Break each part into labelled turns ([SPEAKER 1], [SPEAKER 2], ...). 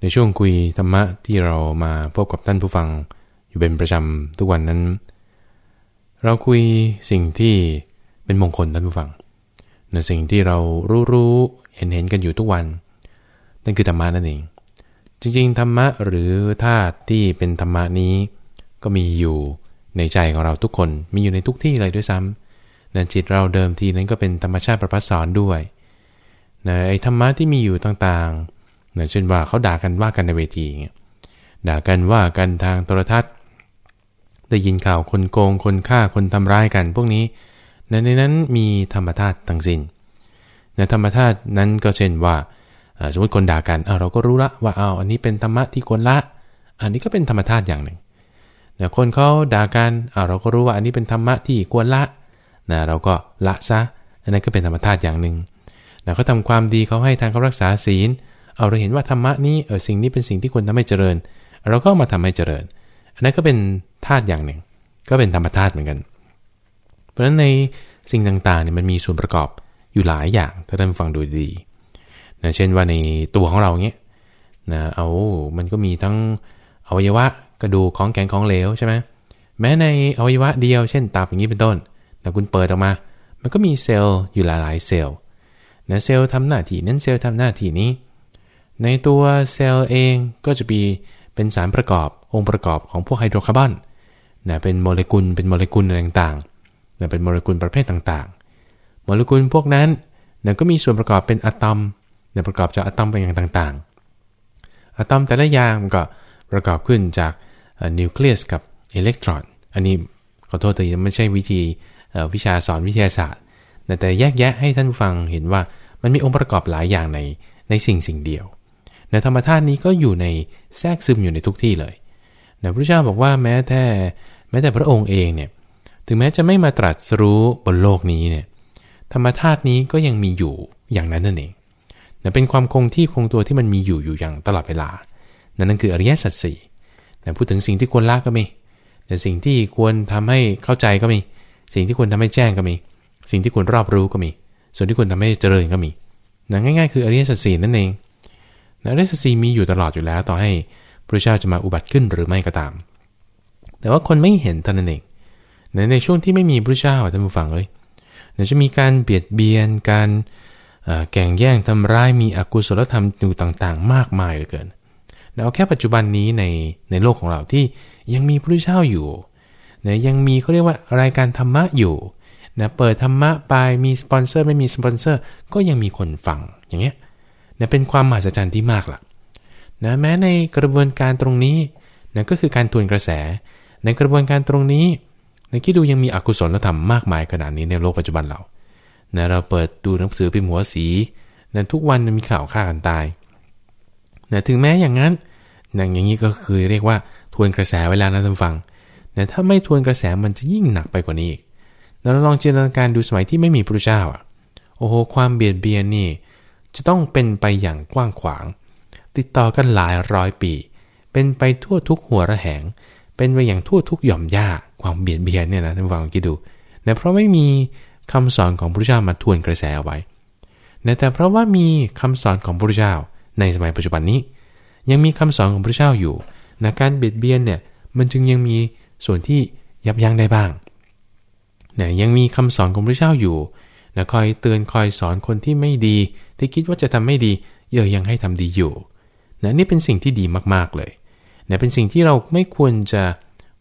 [SPEAKER 1] ในช่วงคุยธรรมะที่เรามาพบกับท่านผู้ฟังอยู่เป็นประจำทุกวันนั้น เราคุยสิ่งที่เป็นมงคลท่านผู้ฟังในสิ่งที่เรารู้รู้เห็นเห็นกันอยู่ทุกวัน นั่นคือธรรมะนั่นเอง จริงๆ ธรรมะหรือธาตุที่เป็นธรรมะนี้ ก็มีอยู่ในใจของเราทุกคนมีอยู่ในทุกที่เลยด้วยซ้ำนั่นจิตเราเดิมทีนั้นก็เป็นธรรมชาติประพัสสอนด้วยนะไอ้ธรรมะที่มีอยู่ต่างๆ นะเช่นว่าเขาด่ากันว่ากันในเวทีเงี้ยด่ากันว่ากันทางโทรทัศน์ ได้ยินข่าวคนโกงคนฆ่าคนทำร้ายกัน พวกนี้ในในนั้นมีธรรมธาตุทั้งสิน้นในธรรมธาตุนั้นก็เช่นว่าสมมติคนด่ากันเราก็รู้ละว่าเอาอันนี้เป็นธรรมะที่ควรละ อันนี้ก็เป็นธรรมธาตุอย่างหนึ่งนะคนเขาด่ากันเราก็รู้ว่าอันนี้เป็นธรรมะที่ควรละนะเราก็ละซะ อันนั้นก็เป็นธรรมธาตุอย่างหนึ่งนะเขาทาความดีเขาให้ทางเขารักษาศีล เอาเราเห็นว่าธรรมะนี้เออสิ่งนี้เป็นสิ่งที่ควรทำให้เจริญ เราก็มาทำให้เจริญ อันนั้นก็เป็นธาตุอย่างหนึ่ง ก็เป็นธรรมธาตุเหมือนกัน เพราะฉะนั้นในสิ่งต่างๆเนี่ยมันมีส่วนประกอบอยู่หลายอย่างถ้าท่านฟังดูดีนะเช่นว่าในตัวของเราเนี้ยนะเอามันก็มีทั้งอวัยวะกระดูกของแข็งของเหลวใช่ไหมแม้ในอวัยวะเดียวเช่นตับอย่างนี้เป็นต้นแต่คุณเปิดออกมา มันก็มีเซลล์อยู่หลายๆเซลล์นะเซลล์ทำหน้าที่นั้นเซลล์ทำหน้าที่นี้ ในตัวเซลล์เองก็จะมีเป็นสารประกอบองค์ประกอบของพวกไฮโดรคาร์บอนนะเป็นโมเลกุลเป็นโมเลกุลต่างๆนะเป็นโมเลกุลประเภทต่างๆ โมเลกุลพวกนั้นนะก็มีส่วนประกอบเป็นอะตอมนะประกอบจากอะตอมเป็นอย่างต่างๆอะตอมแต่ละอย่างมันก็ประกอบขึ้นจากนิวเคลียสกับอิเล็กตรอน อันนี้ขอโทษแต่ไม่ใช่วิธีวิชาสอนวิทยาศาสตร์ แต่แยกแยะให้ท่านฟังเห็นว่ามันมีองค์ประกอบหลายอย่างในในสิ่งสิ่งเดียว ในธรรมธาตุนี้ก็อยู่ในแทรกซึมอยู่ในทุกที่เลยนะพระเจ้าบอกว่าแม้แต่แม้แต่พระองค์เองเนี่ยถึงแม้จะไม่มาตรัสรู้บนโลกนี้เนี่ยธรรมธาตุนี้ก็ยังมีอยู่อย่างนั้นนั่นเองนะเป็นความคงที่คงตัวที่มันมีอยู่อยู่อย่างตลอดเวลา นั่นนั่นคืออริยสัจสี่นะพูดถึงสิ่งที่ควรละก็มี แต่สิ่งที่ควรทำให้เข้าใจก็มี สิ่งที่ควรทำให้แจ้งก็มี สิ่งที่ควรรอบรู้ก็มี ส่วนที่ควรทำให้เจริญก็มีนะง่าย ๆ คืออริยสัจสี่นั่นเอง นะอริยสัจสี่มีอยู่ตลอดอยู่แล้วต่อให้พระเจ้าจะมาอุบัติขึ้นหรือไม่ก็ตาม แต่ว่าคนไม่เห็นเท่านั้นเองในในช่วงที่ไม่มีพระเจ้าท่านผู้ฟังเอ้ยจะมีการเบียดเบียนการแก่งแย่งทำร้ายมีอกุศลธรรมอยู่ต่างๆ มากมายเหลือเกินเอาแค่ปัจจุบันนี้ในในโลกของเราที่ยังมีพระเจ้าอยู่นะยังมีเขาเรียกว่ารายการธรรมะอยู่นะเปิดธรรมะไปมีสปอนเซอร์ไม่มีสปอนเซอร์ก็ยังมีคนฟังอย่างเงี้ย นะเป็นความมหัศจรรย์ที่มากล่ะนะแม้ในกระบวนการตรงนี้นะก็คือการทวนกระแส ในกระบวนการตรงนี้นะคิดดูยังมีอกุศลธรรมมากมายขนาดนี้ในโลกปัจจุบันเรานะเราเปิดดูหนังสือพิมพ์หัวสีนะทุกวันมีข่าวฆ่ากันตายนะถึงแม้อย่างนั้นนะอย่างนี้ก็คือเรียกว่าทวนกระแสเวลานะท่านฟังแต่ถ้าไม่ทวนกระแสมันจะยิ่งหนักไปกว่านี้อีกเราลองจินตนาการดูสมัยที่ไม่มีพระเจ้าอะโอ้โหความเบียดเบียนนี่ จะต้องเป็นไปอย่างกว้างขวาง ติดต่อกันหลายร้อยปี เป็นไปทั่วทุกหัวระแหง เป็นไปอย่างทั่วทุกหย่อมหญ้าความเบียดเบียนเนี่ยนะท่านฟังคิดดูแต่เพราะไม่มีคำสอนของพระเจ้ามาทวนกระแสเอาไว้แต่เพราะว่ามีคำสอนของพระเจ้าในสมัยปัจจุบันนี้ ยังมีคำสอนของพระเจ้าอยู่นะการเบียดเบียนเนี่ยมันจึงยังมีส่วนที่ยับยั้งได้บ้างเนี่ยยังมีคำสอนของพระเจ้าอยู่ นะคอยเตือนคอยสอนคนที่ไม่ดี ที่คิดว่าจะทำไม่ดีเยอะยังให้ทำดีอยู่นะนี่เป็นสิ่งที่ดีมากๆเลยนะเป็นสิ่งที่เราไม่ควรจะ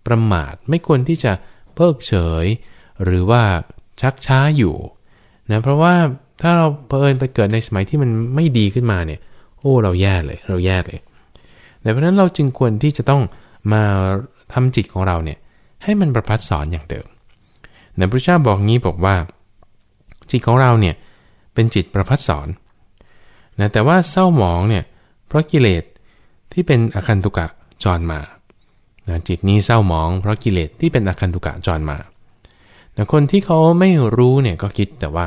[SPEAKER 1] ประมาท ไม่ควรที่จะเพิกเฉย หรือว่าชักช้าอยู่นะเพราะว่าถ้าเราเพลินไปเกิดในสมัยที่มันไม่ดีขึ้นมาเนี่ยโอ้เราแย่เลย เราแย่เลยแต่เพราะนั้นเราจึงควรที่จะต้องมาทำจิตของเราเนี่ยให้มันประพัดสอนอย่างเดิมในพระเจ้าบอกงี้บอกว่า จิตของเราเนี่ยเป็นจิตประพัดสอนนะแต่ว่าเศร้าหมองเนี่ยเพราะกิเลสที่เป็นอคันตุกะจรมานะจิตนี้เศร้าหมองเพราะกิเลสที่เป็นอคันตุกะจรมาแต่คนที่เขาไม่รู้เนี่ยก็คิดแต่ว่า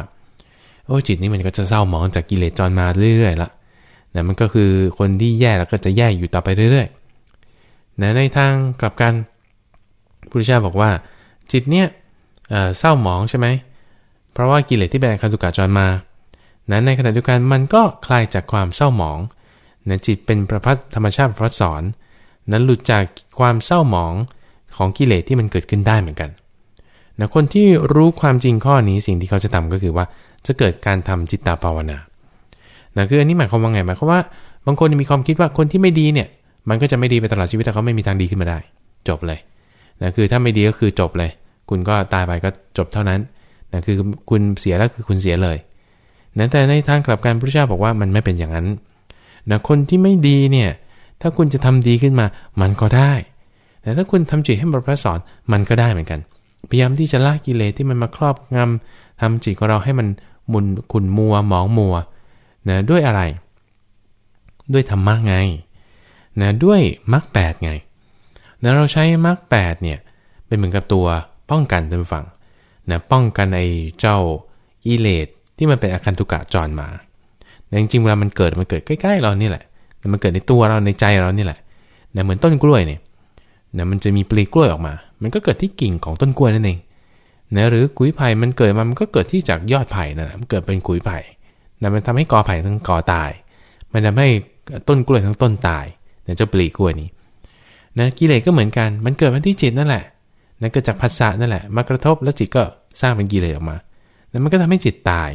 [SPEAKER 1] โอ้จิตนี้มันก็จะเศร้าหมองจากกิเลสจรมาเรื่อยๆละนะมันก็คือคนที่แย่แล้วก็จะแย่อยู่ต่อไปเรื่อยๆนะในทางกลับกันพุทธเจ้าบอกว่า จิตเนี่ยเศร้าหมองใช่ไหม ราะว่ากิเลสที่เป็นคันตุกาจรมานะในขณะเดียวกันมันก็คลายจากความเศร้าหมองนะจิตเป็นประพัฒธรรมชาติประพัฒสอน นั้นหลุดจากความเศร้าหมองของกิเลสที่มันเกิดขึ้นได้เหมือนกันนะคนที่รู้ความจริงข้อนี้สิ่งที่เขาจะทำก็คือว่าจะเกิดการทำจิตตภาวนานะคืออันนี้หมายความว่าไงหมายความว่า บางคนมีความคิดว่าคนที่ไม่ดีเนี่ย มันก็จะไม่ดีไปตลอดชีวิตแต่เขาไม่มีทางดีขึ้นมาได้ จบเลยนะคือถ้าไม่ดีก็คือจบเลย คุณก็ตายไปก็จบเท่านั้น นะคือคุณเสียแล้วคือคุณเสียเลยนะแต่ในทางกลับกันพระเจ้าบอกว่ามันไม่เป็นอย่างนั้นนะคนที่ไม่ดีเนี่ยถ้าคุณจะทำดีขึ้นมา มันก็ได้ แต่ถ้าคุณทำจิตให้บรพระสอนมันก็ได้เหมือนกัน พยายามที่จะละกิเลสที่มันมาครอบงำทำจิตของเราให้มันมุนขุนมัวหมองมัวนะด้วยอะไร ด้วยธรรมะไงนะด้วยมรรคแปดไงนะเราใช้มรรคแปดเนี่ยเป็นเหมือนกับตัวป้องกันท่านฟัง นะป้องกันไอ้เจ้ากิเลสที่มันเป็นอาคันตุกะจรมาแต่จริงๆเวลามันเกิดมันเกิดใกล้ๆเรานี่แหละ มันเกิดในตัวเราในใจเรานี่แหละนะเหมือนต้นกล้วยเนี่ยนะมันจะมีปลีกล้วยออกมา มันก็เกิดที่กิ่งของต้นกล้วยนั่นเองนะหรือกุยไผ่มันเกิดมามันก็เกิดที่จากยอดไผ่นั่ะมันเกิดเป็นกุยไผ่นะมันทำให้กอไผ่ทั้งกอตาย มันทำให้ต้นกล้วยทั้งต้นตายนะเจ้าปลีกล้วยนี้นะกิเลสก็เหมือนกัน มันเกิดมาที่จิตนั่นแหละ นะเกิดจากภาษานั่นแหละ มากระทบแล้วจิตก็สร้างเป็นกิเลสออกมาแล้วมันก็ทำให้จิตตาย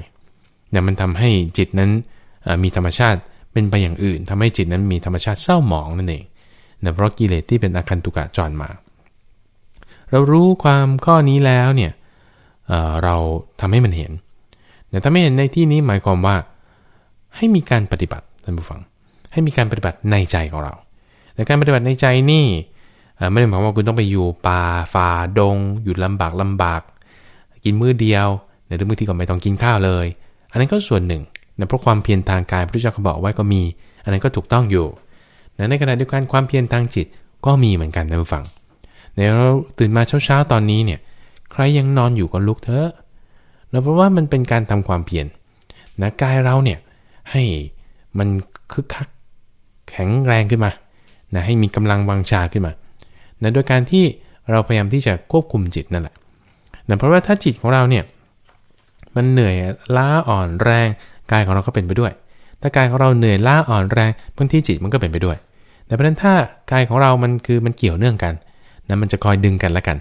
[SPEAKER 1] เนี่ยมันทำให้จิตนั้นมีธรรมชาติเป็นไปอย่างอื่นทำให้จิตนั้นมีธรรมชาติเศร้าหมองนั่นเองนะเพราะกิเลสที่เป็นอาคันตุกะจรมา เรารู้ความข้อนี้แล้วเนี่ยเเราทำให้มันเห็นแต่ถ้าไม่เห็นในที่นี้หมายความว่า ให้มีการปฏิบัติท่านผู้ฟัง ให้มีการปฏิบัติในใจของเรา แต่การปฏิบัติในใจนี่ ไม่ได้หมายว่าคุณต้องไปอยู่ป่าฝ่าดง อยู่ลำบากลำบาก กินมื้อเดียวหรือมื้อที่ก็ไม่ต้องกินข้าวเลย อันนั้นก็ส่วนหนึ่งนะเพราะความเพียรทางกายพระเจ้าเขาบอกไว้ก็มี อันนั้นก็ถูกต้องอยู่นะในขณะเดียวกันความเพียรทางจิตก็มีเหมือนกันนะผู้ฟังในเราตื่นมาเช้าๆตอนนี้เนี่ยใครยังนอนอยู่ก็ลุกเถอะนะเพราะว่ามันเป็นการทำความเพียรนะกายเราเนี่ยให้มันคึกคักแข็งแรงขึ้นมานะให้มีกำลังวังชาขึ้นมา นะโดยการที่เราพยายามที่จะควบคุมจิตนั่นแหละนะเพราะว่าถ้าจิตของเราเนี่ยมันเหนื่อยล้าอ่อนแรงกายของเราก็เป็นไปด้วย ถ้ากายของเราเหนื่อยล้าอ่อนแรงบางทีจิตมันก็เป็นไปด้วย แต่เพราะนั้นถ้ากายของเรามันคือมันเกี่ยวเนื่องกันนะมันจะคอยดึงกันละกัน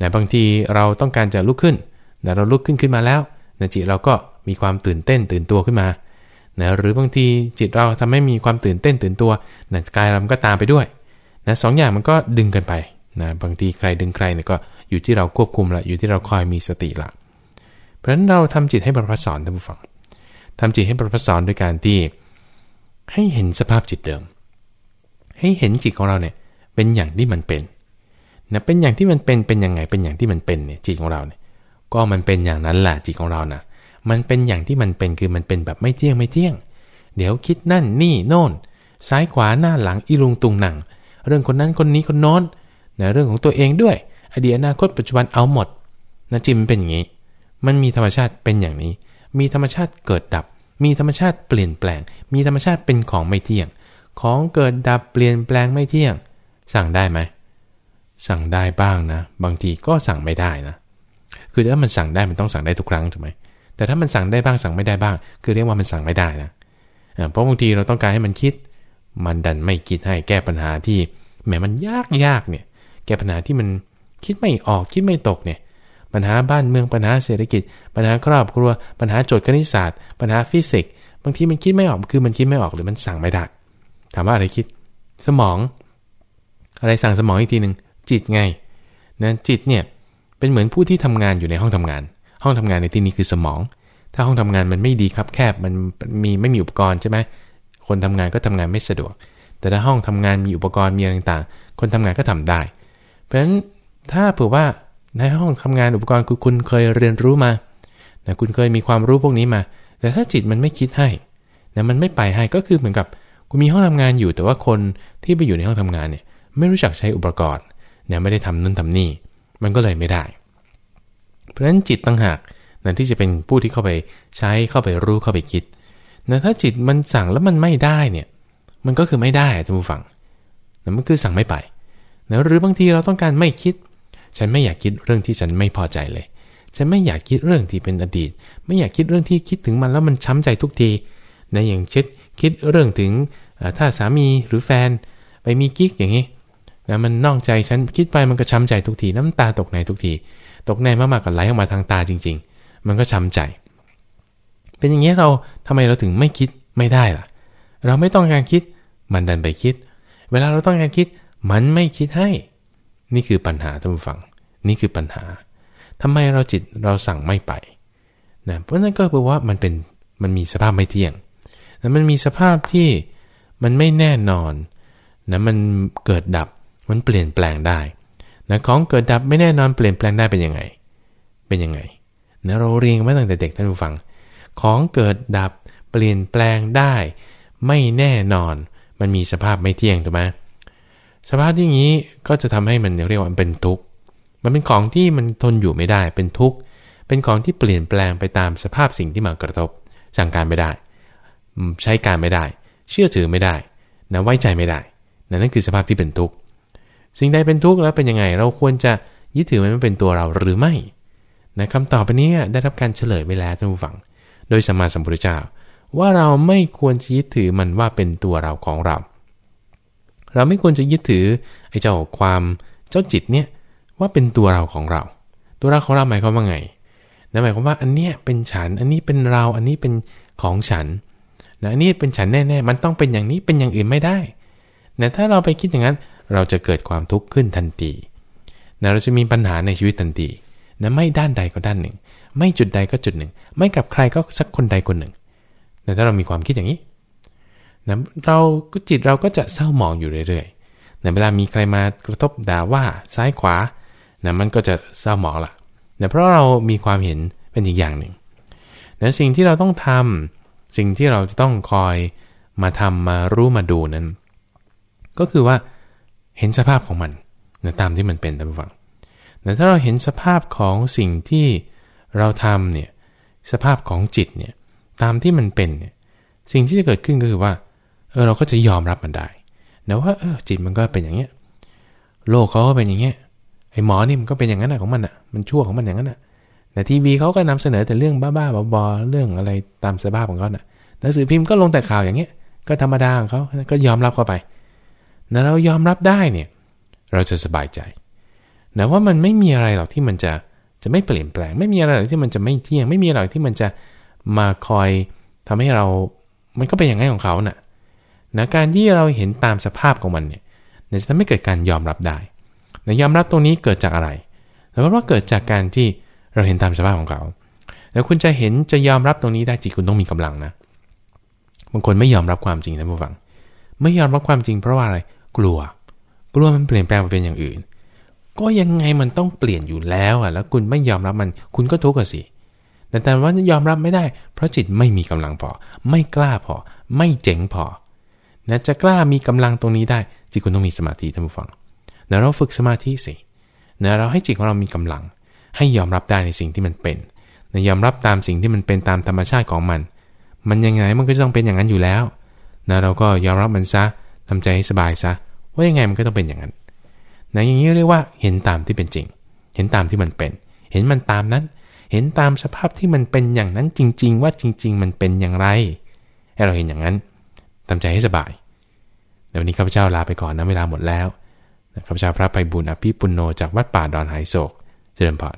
[SPEAKER 1] นะบางทีเราต้องการจะลุกขึ้นนะเราลุกขึ้นขึ้นมาแล้วนะจิตเราก็มีความตื่นเต้นตื่นตัวขึ้นมานะหรือบางทีจิตเราทำให้มีความตื่นเต้นตื่นตัวนะกายเราก็ตามไปด้วย นะสองอย่างมันก็ดึงกันไปนะบางทีใครดึงใครเนี่ยก็อยู่ที่เราควบคุมละอยู่ที่เราคอยมีสติละเพราะฉะนั้นเราทำจิตให้บรรพสอนท่านผู้ฟังทำจิตให้ประพัสอนด้วยการที่ให้เห็นสภาพจิตเดิม ให้เห็นจิตของเราเนี่ยเป็นอย่างที่มันเป็นนะเป็นอย่างที่มันเป็นเป็นยังไงเป็นอย่างที่มันเป็นเนี่ยจิตของเราเนี่ยก็มันเป็นอย่างนั้นแหละจิตของเรานะมันเป็นอย่างที่มันเป็นคือมันเป็นแบบไม่เที่ยงไม่เที่ยง เดี๋ยวคิดนั่นนี่โน่น ซ้ายขวาหน้าหลังอีรุงตุงหนัง เรื่องคนนั้นคนนี้คนโน้นนะเรื่องของตัวเองด้วย อดีตอนาคตปัจจุบันเอาหมดนะจิตมันเป็นอย่างนี้ มันมีธรรมชาติเป็นอย่างนี้ มีธรรมชาติเกิดดับ มีธรรมชาติเปลี่ยนแปลง มีธรรมชาติเป็นของไม่เที่ยง ของเกิดดับเปลี่ยนแปลงไม่เที่ยง สั่งได้ไหมสั่งได้บ้างนะ บางทีก็สั่งไม่ได้นะ คือถ้ามันสั่งได้มันต้องสั่งได้ทุกครั้งถูกไหมแต่ถ้ามันสั่งได้บ้างสั่งไม่ได้บ้าง คือเรียกว่ามันสั่งไม่ได้นะเพราะบางทีเราต้องการให้มันคิด มันดันไม่คิดให้แก้ปัญหาที่แหมมันยากยากเนี่ย แก้ปัญหาที่มันคิดไม่ออกคิดไม่ตกเนี่ย ปัญหาบ้านเมืองปัญหาเศรษฐกิจ ปัญหาครอบครัว ปัญหาโจทย์คณิตศาสตร์ ปัญหาฟิสิกส์บางทีมันคิดไม่ออกคือมันคิดไม่ออกหรือมันสั่งไม่ได้ถามว่าอะไรคิด สมอง อะไรสั่งสมองอีกทีหนึ่งจิตไงนะจิตเนี่ยเป็นเหมือนผู้ที่ทำงานอยู่ในห้องทำงาน ห้องทำงานในที่นี้คือสมอง ถ้าห้องทำงานมันไม่ดีครับแคบมันมีไม่มีอุปกรณ์ใช่ไหม คนทำงานก็ทำงานไม่สะดวก แต่ถ้าห้องทำงานมีอุปกรณ์มีอะไรต่างๆ คนทำงานก็ทำได้ เพราะฉะนั้นถ้าเผื่อว่าในห้องทำงานอุปกรณ์คือคุณเคยเรียนรู้มานะคุณเคยมีความรู้พวกนี้มา แต่ถ้าจิตมันไม่คิดให้นะมันไม่ไปให้ก็คือเหมือนกับคุณมีห้องทำงานอยู่ แต่ว่าคนที่ไปอยู่ในห้องทำงานเนี่ยไม่รู้จักใช้อุปกรณ์เนี่ยไม่ได้ทำนั่นทำนี่ มันก็เลยไม่ได้ เพราะฉะนั้นจิตตั้งหากนั่นที่จะเป็นผู้ที่เข้าไปใช้เข้าไปรู้เข้าไปคิด นะถ้าจิตมันสั่งแล้วมันไม่ได้เนี่ย มันก็คือไม่ได้ท่านผู้ฟังนะมันคือสั่งไม่ไปนะหรือบางทีเราต้องการไม่คิด ฉันไม่อยากคิดเรื่องที่ฉันไม่พอใจเลย ฉันไม่อยากคิดเรื่องที่เป็นอดีต ไม่อยากคิดเรื่องที่คิดถึงมันแล้วมันช้ำใจทุกทีนะอย่างเช่นคิดเรื่องถึงถ้าสามีหรือแฟนไปมีกิ๊กอย่างนี้นะมันนอกใจฉันคิดไปมันก็ช้ำใจทุกที น้ำตาตกในทุกที ตกในมากๆก็ไหลออกมาทางตาจริง ๆ มันก็ช้ำใจ เป็นอย่างนี้เราทำไมเราถึงไม่คิดไม่ได้ล่ะ เราไม่ต้องการคิดมันดันไปคิด เวลาเราต้องการคิดมันไม่คิดให้ นี่คือปัญหาท่านผู้ฟัง นี่คือปัญหาทำไมเราจิตเราสั่งไม่ไปนะเพราะนั่นก็แปลว่ามันเป็นมันมีสภาพไม่เที่ยงนะมันมีสภาพที่มันไม่แน่นอนนะมันเกิดดับมันเปลี่ยนแปลงได้นะของเกิดดับไม่แน่นอนเปลี่ยนแปลงได้เป็นยังไง เป็นยังไงนะเราเรียนมาตั้งแต่เด็กท่านผู้ฟัง ของเกิดดับเปลี่ยนแปลงได้ ไม่แน่นอน มันมีสภาพไม่เที่ยงถูกไหมสภาพที่างนี้ก็จะทำให้มันเรียกว่าเป็นทุกข์มันเป็นของที่มันทนอยู่ไม่ได้เป็นทุกข์เป็นของที่เปลี่ยนแปลงไปตามสภาพสิ่งที่มากระทบ สั่งการไม่ได้ ใช้การไม่ได้ เชื่อถือไม่ได้นะไว้ใจไม่ได้นั่นคือสภาพที่เป็นทุกข์สิ่งใดเป็นทุกข์แล้วเป็นยังไง เราควรจะยึดถือมันเป็นตัวเราหรือไม่นะคำตอบไปนี้ได้รับการเฉลยไปแล้วท่านผู้ฟัง โดยสมมาสัมพุทธเจ้า ว่าเราไม่ควรจะยึดถือมันว่าเป็นตัวเราของเรา เราไม่ควรจะยึดถือไอ้เจ้าความเจ้าจิตเนี่ยว่าเป็นตัวเราของเรา ตัวเราของเราหมายความว่าไงนะหมายความว่าอันเนี้ยเป็นฉัน อันนี้เป็นเรา อันนี้เป็นของฉันนะอันนี้เป็นฉันแน่ๆ มันต้องเป็นอย่างนี้ เป็นอย่างอื่นไม่ได้นะถ้าเราไปคิดอย่างนั้น เราจะเกิดความทุกข์ขึ้นทันทีนะเราจะมีปัญหาในชีวิตทันที นะไม่ด้านใดก็ด้านหนึ่ง ไม่จุดใดก็จุดหนึ่ง ไม่กับใครก็สักคนใดคนหนึ่งนะถ้าเรามีความคิดอย่างนี้นะเราก็จิตเราก็จะเศร้าหมองอยู่เรื่อยๆในเวลามีใครมากระทบด่าว่าซ้ายขวานะมันก็จะเศร้าหมองละนะเพราะเรามีความเห็นเป็นอีกอย่างหนึ่งนะสิ่งที่เราต้องทำสิ่งที่เราจะต้องคอยมาทำมารู้มาดูนั้น ก็คือว่าเห็นสภาพของมันนะตามที่มันเป็นตามฟัง แต่ถ้าเราเห็นสภาพของสิ่งที่เราทำเนี่ยสภาพของจิตเนี่ยตามที่มันเป็นเนี่ยสิ่งที่จะเกิดขึ้นก็คือว่าเออเราก็จะยอมรับมันได้นะว่าเออจิตมันก็เป็นอย่างเงี้ยโลกเขาก็เป็นอย่างเงี้ยไอ้หมอนี่มันก็เป็นอย่างนั้นของมันอะมันชั่วของมันอย่างนั้นอะแต่ทีวีเขาก็นำเสนอแต่เรื่องบ้าๆบอๆเรื่องอะไรตามสภาพของเขาน่ะหนังสือพิมพ์ก็ลงแต่ข่าวอย่างเงี้ยก็ธรรมดาของเขาก็ยอมรับเข้าไปนะเรายอมรับได้เนี่ย เราจะสบายใจ นะว่ามันไม่มีอะไรหรอกที่มันจะจะไม่เปลี่ยนแปลง ไม่มีอะไรหรอกที่มันจะไม่เที่ยง ไม่มีอะไรที่มันจะมาคอยทำให้เรา มันก็เป็นอย่างไงของเขานะ่ะนะการที่เราเห็นตามสภาพของมันเนี่ยจะทำให้เกิดการยอมรับได้นะยอมรับตรงนี้เกิดจากอะไรแล้วว่าเกิดจากการที่เราเห็นตามสภาพของเขา แล้วคุณจะเห็นจะยอมรับตรงนี้ได้จิตคุณต้องมีกำลังนะ บางคนไม่ยอมรับความจริงนะผู้ฟัง ไม่ยอมรับความจริงเพราะว่าอะไร กลัว กลัวมันเปลี่ยนแปลงไปเป็นอย่างอื่น ก็ยังไงมันต้องเปลี่ยนอยู่แล้วอะ แล้วคุณไม่ยอมรับมัน คุณก็ทุกข์สิ แต่แต่ว่ายอมรับไม่ได้ เพราะจิตไม่มีกำลังพอ ไม่กล้าพอ ไม่เจ๋งพอนะจะกล้ามีกำลังตรงนี้ได้ จิตคุณต้องมีสมาธิท่านผู้ฟังนะเราฝึกสมาธิสินะเราให้จิตของเรามีกำลัง ให้ยอมรับได้ในสิ่งที่มันเป็นนะยอมรับตามสิ่งที่มันเป็นตามธรรมชาติของมัน มันยังไงมันก็ต้องเป็นอย่างนั้นอยู่แล้วนะเราก็ยอมรับมันซะทำใจให้สบายซะ ว่ายังไงมันก็ต้องเป็นอย่างนั้น นะอย่างนี้เรียกว่าเห็นตามที่เป็นจริง เห็นตามที่มันเป็น เห็นมันตามนั้น เห็นตามสภาพที่มันเป็นอย่างนั้นจริง ๆ ว่าจริง ๆ มันเป็นอย่างไร ให้เราเห็นอย่างนั้นทำใจให้สบายเดี๋ยววันนี้ข้าพเจ้าลาไปก่อนนะเวลาหมดแล้วข้าพเจ้าพระไปบุญอภิปุโนจากวัดป่าดอนไหโศกเจริญพร